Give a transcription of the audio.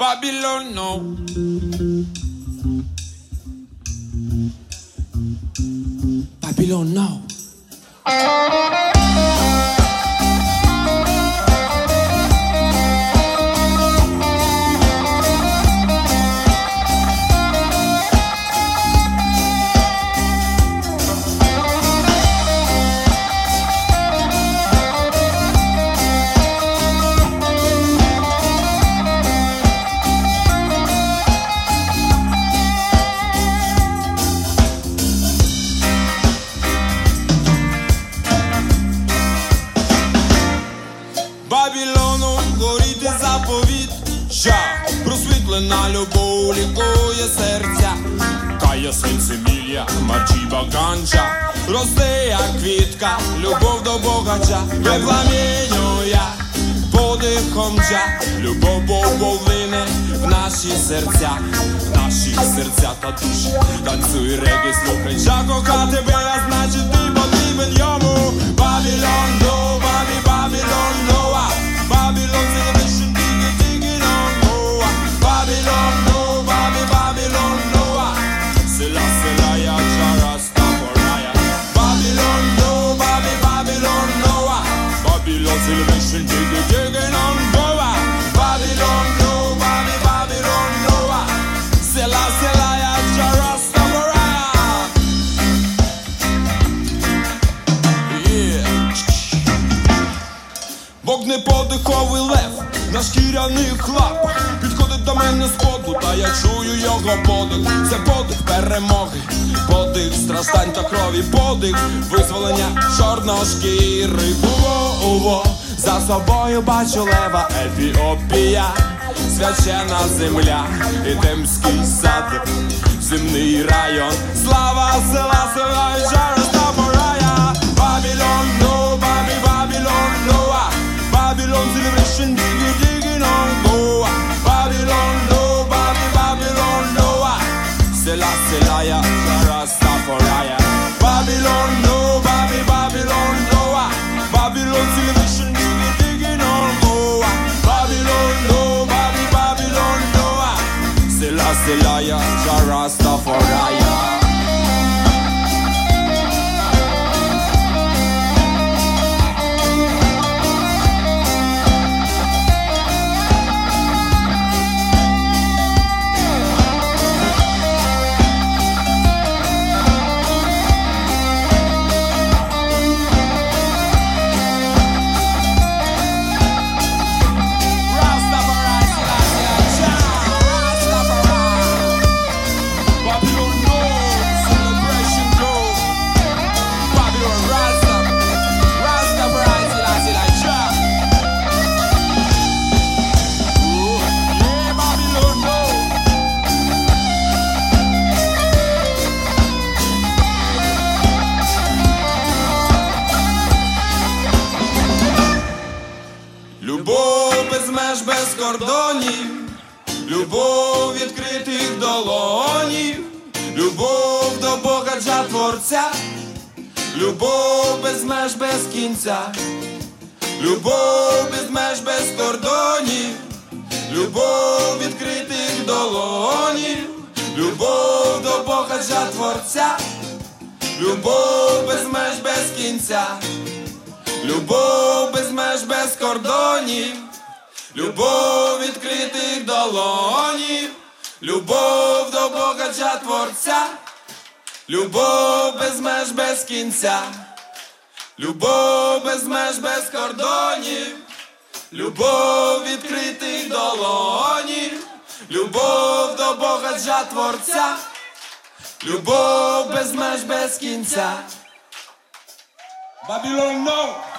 Babylon now. Babylon now. Babylону горіти заповіт, жах, просвітлена любов лікує серця, кає сенси мілля, марчіба ганча, росте як квітка, любов до богача, випламінює подихом ча, любов Боговине в наші серця, в наші серця та душі, танцюй реги, слухай, жа кохати тебе, Вогнеподиховий лев на шкіряних лапах. Підходить до мене споду, та я чую його подих. Це подих перемоги, подих страждань та крові, подих визволення чорношкіри. Уво, за собою бачу лева Ефіопія, свячена земля, Едемський сад, земний район, слава села, села і жара the liar, Jarastafarian. Меж без кордонів, любов відкритих долонів, любов до Бога Джа Творця, любов без меж без кінця, любов без меж без кордонів, любов відкритих долонів, любов до Бога Джа Творця, любов без меж без кінця. Любов без меж без кордонів, любов відкритих долонів, любов до Бога Творця, любов без меж без кінця, любов без меж без кордонів, любов відкритих долонів, любов до Бога Творця, любов без меж без кінця. Babylon no.